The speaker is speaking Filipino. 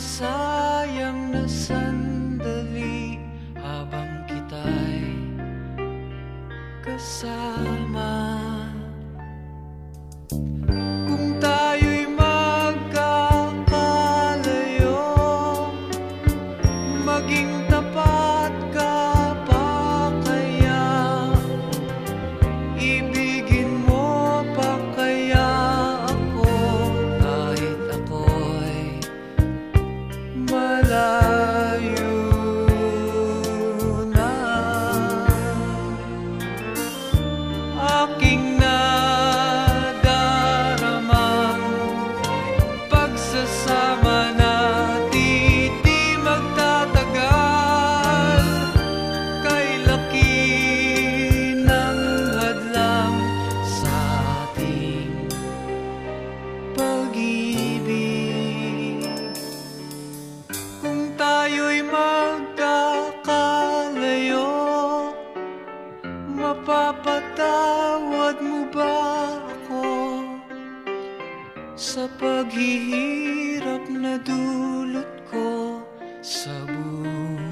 sayang na sandali habang kita'y kasama. Mapapatawad mo ba ako Sa paghihirap na dulot ko sa buhay